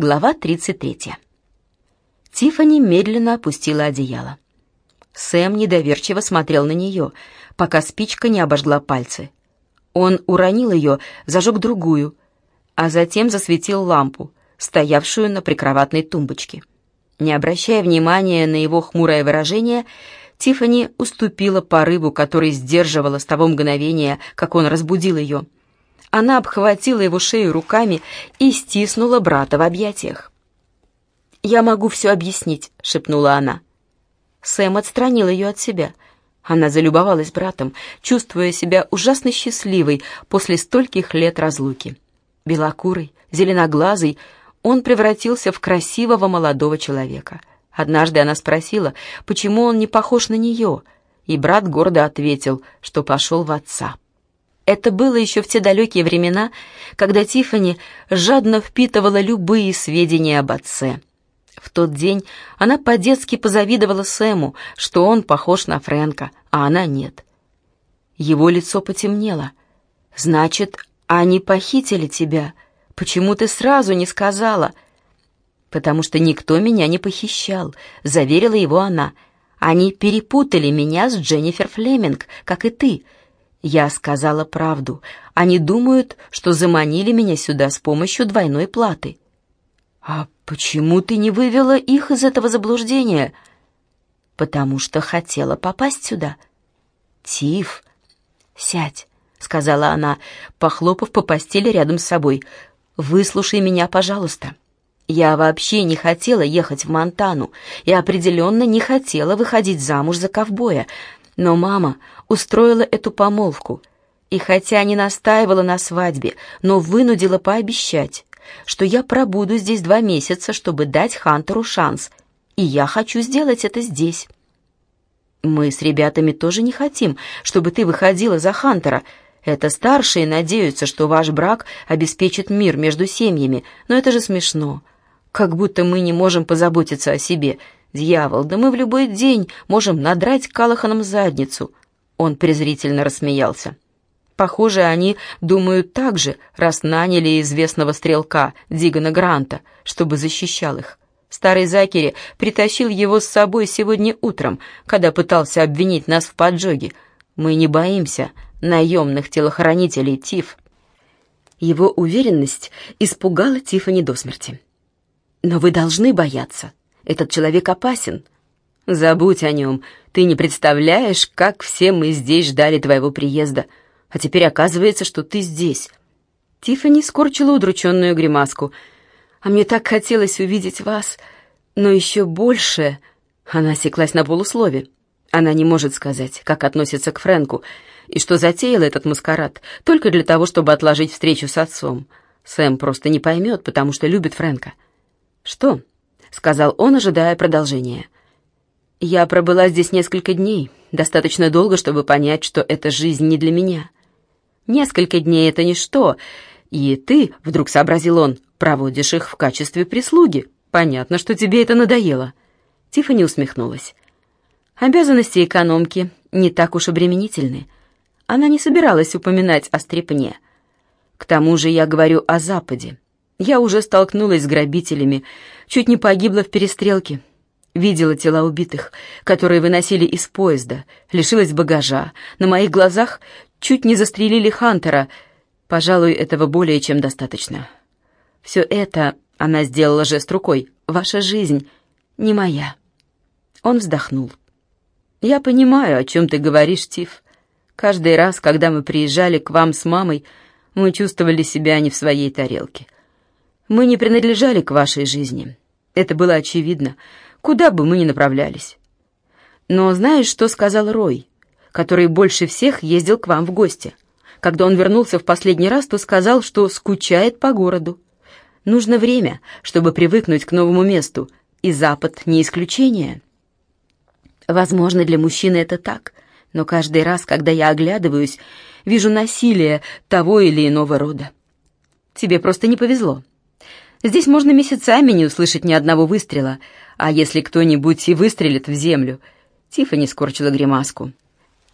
Глава 33. Тиффани медленно опустила одеяло. Сэм недоверчиво смотрел на нее, пока спичка не обожгла пальцы. Он уронил ее, зажег другую, а затем засветил лампу, стоявшую на прикроватной тумбочке. Не обращая внимания на его хмурое выражение, Тиффани уступила порыву, который сдерживала с того мгновения, как он разбудил ее. Она обхватила его шею руками и стиснула брата в объятиях. «Я могу все объяснить», — шепнула она. Сэм отстранил ее от себя. Она залюбовалась братом, чувствуя себя ужасно счастливой после стольких лет разлуки. Белокурый, зеленоглазый, он превратился в красивого молодого человека. Однажды она спросила, почему он не похож на нее, и брат гордо ответил, что пошел в отца. Это было еще в те далекие времена, когда Тиффани жадно впитывала любые сведения об отце. В тот день она по-детски позавидовала Сэму, что он похож на Фрэнка, а она нет. Его лицо потемнело. «Значит, они похитили тебя. Почему ты сразу не сказала?» «Потому что никто меня не похищал», — заверила его она. «Они перепутали меня с Дженнифер Флеминг, как и ты». Я сказала правду. Они думают, что заманили меня сюда с помощью двойной платы. А почему ты не вывела их из этого заблуждения? Потому что хотела попасть сюда. Тиф, сядь, сказала она, похлопав по постели рядом с собой. Выслушай меня, пожалуйста. Я вообще не хотела ехать в Монтану и определенно не хотела выходить замуж за ковбоя. Но мама устроила эту помолвку, и хотя не настаивала на свадьбе, но вынудила пообещать, что я пробуду здесь два месяца, чтобы дать Хантеру шанс, и я хочу сделать это здесь. Мы с ребятами тоже не хотим, чтобы ты выходила за Хантера, это старшие надеются, что ваш брак обеспечит мир между семьями, но это же смешно. Как будто мы не можем позаботиться о себе. Дьявол, да мы в любой день можем надрать Калаханом задницу. Он презрительно рассмеялся. Похоже, они думают так же, раз наняли известного стрелка Дигана Гранта, чтобы защищал их. Старый Закери притащил его с собой сегодня утром, когда пытался обвинить нас в поджоге. Мы не боимся наемных телохранителей Тиф. Его уверенность испугала Тифани до смерти. Но вы должны бояться. Этот человек опасен. Забудь о нем. Ты не представляешь, как все мы здесь ждали твоего приезда. А теперь оказывается, что ты здесь. Тиффани скорчила удрученную гримаску. А мне так хотелось увидеть вас. Но еще больше... Она осеклась на полуслове. Она не может сказать, как относится к Фрэнку, и что затеяла этот маскарад только для того, чтобы отложить встречу с отцом. Сэм просто не поймет, потому что любит Фрэнка. «Что?» — сказал он, ожидая продолжения. «Я пробыла здесь несколько дней, достаточно долго, чтобы понять, что эта жизнь не для меня. Несколько дней — это ничто, и ты, — вдруг сообразил он, — проводишь их в качестве прислуги. Понятно, что тебе это надоело». Тиффани усмехнулась. Обязанности экономки не так уж обременительны. Она не собиралась упоминать о стрепне. К тому же я говорю о Западе. Я уже столкнулась с грабителями, чуть не погибла в перестрелке. Видела тела убитых, которые выносили из поезда, лишилась багажа. На моих глазах чуть не застрелили Хантера. Пожалуй, этого более чем достаточно. Все это, она сделала жест рукой, ваша жизнь не моя. Он вздохнул. Я понимаю, о чем ты говоришь, Тиф. Каждый раз, когда мы приезжали к вам с мамой, мы чувствовали себя не в своей тарелке. Мы не принадлежали к вашей жизни. Это было очевидно, куда бы мы ни направлялись. Но знаешь, что сказал Рой, который больше всех ездил к вам в гости? Когда он вернулся в последний раз, то сказал, что скучает по городу. Нужно время, чтобы привыкнуть к новому месту, и Запад не исключение. Возможно, для мужчины это так, но каждый раз, когда я оглядываюсь, вижу насилие того или иного рода. Тебе просто не повезло. Здесь можно месяцами не услышать ни одного выстрела, а если кто-нибудь и выстрелит в землю... Тиффани скорчила гримаску.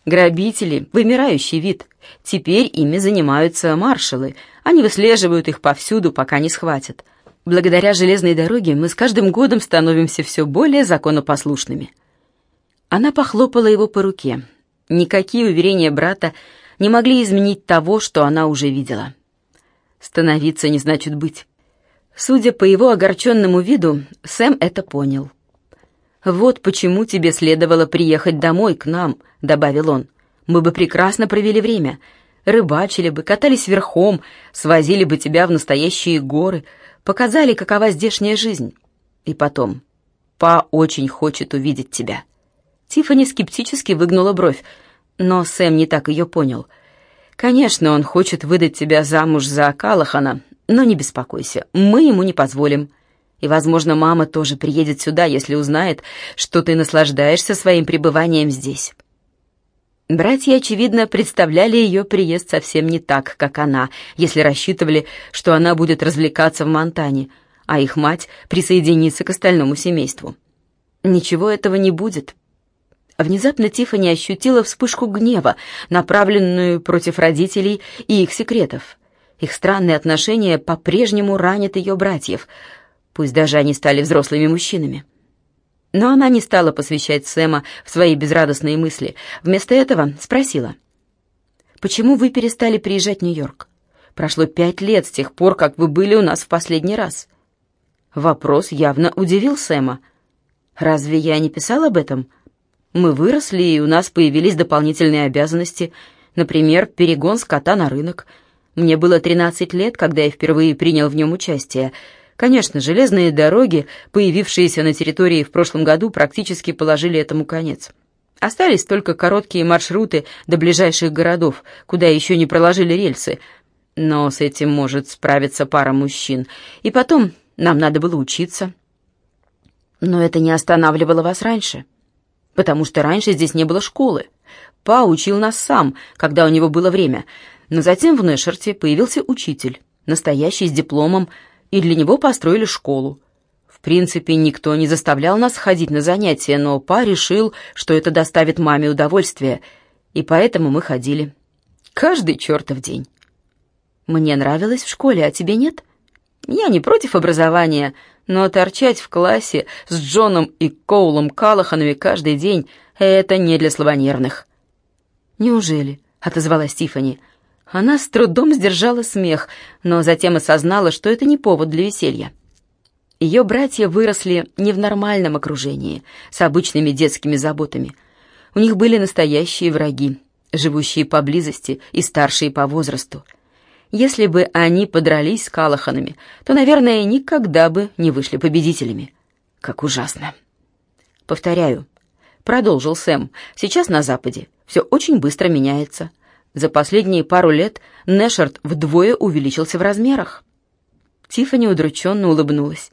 Грабители — вымирающий вид. Теперь ими занимаются маршалы. Они выслеживают их повсюду, пока не схватят. Благодаря железной дороге мы с каждым годом становимся все более законопослушными». Она похлопала его по руке. Никакие уверения брата не могли изменить того, что она уже видела. Становиться не значит быть. Судя по его огорченному виду, Сэм это понял. «Вот почему тебе следовало приехать домой к нам», — добавил он. «Мы бы прекрасно провели время. Рыбачили бы, катались верхом, свозили бы тебя в настоящие горы, показали, какова здешняя жизнь. И потом, Па очень хочет увидеть тебя». Тиффани скептически выгнула бровь, но Сэм не так ее понял — Конечно, он хочет выдать тебя замуж за Калахана, но не беспокойся, мы ему не позволим. И, возможно, мама тоже приедет сюда, если узнает, что ты наслаждаешься своим пребыванием здесь». Братья, очевидно, представляли ее приезд совсем не так, как она, если рассчитывали, что она будет развлекаться в Монтане, а их мать присоединится к остальному семейству. Ничего этого не будет. Внезапно Тиффани ощутила вспышку гнева, направленную против родителей и их секретов. Их странные отношения по-прежнему ранят ее братьев, пусть даже они стали взрослыми мужчинами. Но она не стала посвящать Сэма в свои безрадостные мысли. Вместо этого спросила. «Почему вы перестали приезжать в Нью-Йорк? Прошло пять лет с тех пор, как вы были у нас в последний раз». Вопрос явно удивил Сэма. «Разве я не писал об этом?» Мы выросли, и у нас появились дополнительные обязанности, например, перегон скота на рынок. Мне было 13 лет, когда я впервые принял в нем участие. Конечно, железные дороги, появившиеся на территории в прошлом году, практически положили этому конец. Остались только короткие маршруты до ближайших городов, куда еще не проложили рельсы. Но с этим может справиться пара мужчин. И потом нам надо было учиться. Но это не останавливало вас раньше потому что раньше здесь не было школы. Па учил нас сам, когда у него было время, но затем в Нэшерте появился учитель, настоящий с дипломом, и для него построили школу. В принципе, никто не заставлял нас ходить на занятия, но Па решил, что это доставит маме удовольствие, и поэтому мы ходили. Каждый чертов день. Мне нравилось в школе, а тебе нет? Я не против образования, но торчать в классе с Джоном и Коулом Калаханами каждый день — это не для слабонервных. «Неужели?» — отозвалась Тиффани. Она с трудом сдержала смех, но затем осознала, что это не повод для веселья. Ее братья выросли не в нормальном окружении, с обычными детскими заботами. У них были настоящие враги, живущие поблизости и старшие по возрасту. Если бы они подрались с Калаханами, то, наверное, никогда бы не вышли победителями. Как ужасно. Повторяю, продолжил Сэм, сейчас на Западе все очень быстро меняется. За последние пару лет Нэшард вдвое увеличился в размерах. Тиффани удрученно улыбнулась.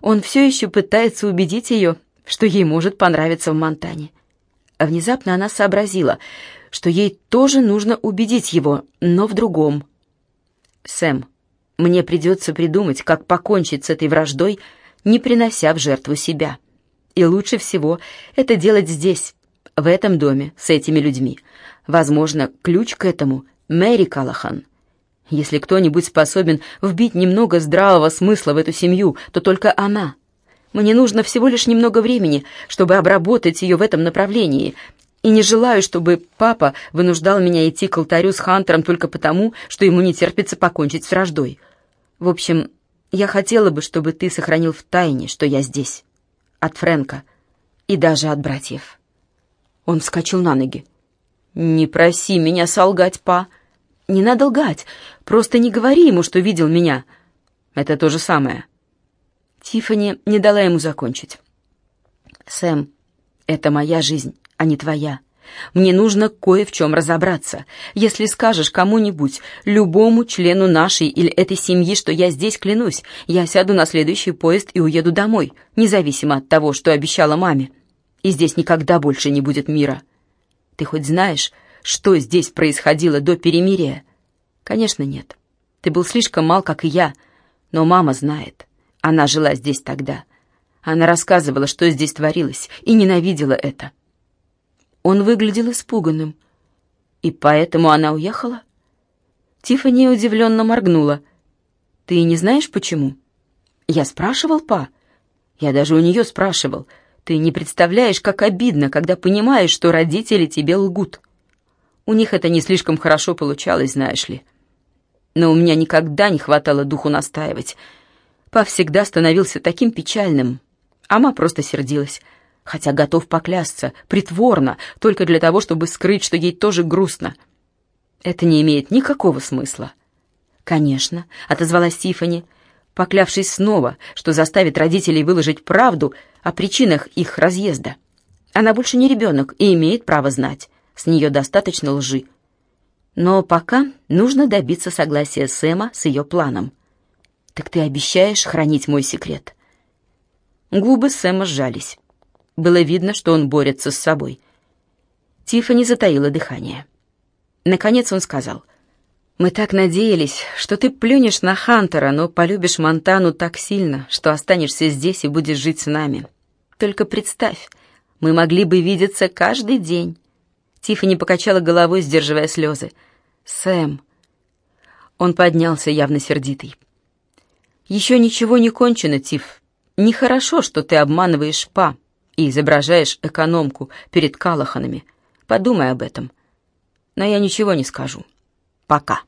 Он все еще пытается убедить ее, что ей может понравиться в Монтане. А внезапно она сообразила, что ей тоже нужно убедить его, но в другом — Сэм, мне придется придумать, как покончить с этой враждой, не принося в жертву себя. И лучше всего это делать здесь, в этом доме, с этими людьми. Возможно, ключ к этому — Мэри Калахан. Если кто-нибудь способен вбить немного здравого смысла в эту семью, то только она. Мне нужно всего лишь немного времени, чтобы обработать ее в этом направлении, и не желаю, чтобы папа вынуждал меня идти к алтарю с Хантером только потому, что ему не терпится покончить с враждой. В общем, я хотела бы, чтобы ты сохранил в тайне, что я здесь. От Фрэнка и даже от братьев». Он вскочил на ноги. «Не проси меня солгать, па. Не надо лгать. Просто не говори ему, что видел меня. Это то же самое». Тиффани не дала ему закончить. «Сэм, это моя жизнь а не твоя. Мне нужно кое в чем разобраться. Если скажешь кому-нибудь, любому члену нашей или этой семьи, что я здесь клянусь, я сяду на следующий поезд и уеду домой, независимо от того, что обещала маме. И здесь никогда больше не будет мира. Ты хоть знаешь, что здесь происходило до перемирия? Конечно, нет. Ты был слишком мал, как и я, но мама знает. Она жила здесь тогда. Она рассказывала, что здесь творилось, и ненавидела это. Он выглядел испуганным. И поэтому она уехала? Тиффани удивленно моргнула. «Ты не знаешь, почему?» «Я спрашивал, па?» «Я даже у нее спрашивал. Ты не представляешь, как обидно, когда понимаешь, что родители тебе лгут. У них это не слишком хорошо получалось, знаешь ли. Но у меня никогда не хватало духу настаивать. Па всегда становился таким печальным, а ма просто сердилась» хотя готов поклясться, притворно, только для того, чтобы скрыть, что ей тоже грустно. Это не имеет никакого смысла. «Конечно», — отозвалась Тифани, поклявшись снова, что заставит родителей выложить правду о причинах их разъезда. Она больше не ребенок и имеет право знать. С нее достаточно лжи. Но пока нужно добиться согласия Сэма с ее планом. «Так ты обещаешь хранить мой секрет?» Губы Сэма сжались. Было видно, что он борется с собой. Тиффани затаила дыхание. Наконец он сказал, «Мы так надеялись, что ты плюнешь на Хантера, но полюбишь Монтану так сильно, что останешься здесь и будешь жить с нами. Только представь, мы могли бы видеться каждый день». Тиффани покачала головой, сдерживая слезы. «Сэм...» Он поднялся, явно сердитый. «Еще ничего не кончено, Тиф. Нехорошо, что ты обманываешь Па и изображаешь экономку перед Калаханами. Подумай об этом. Но я ничего не скажу. Пока.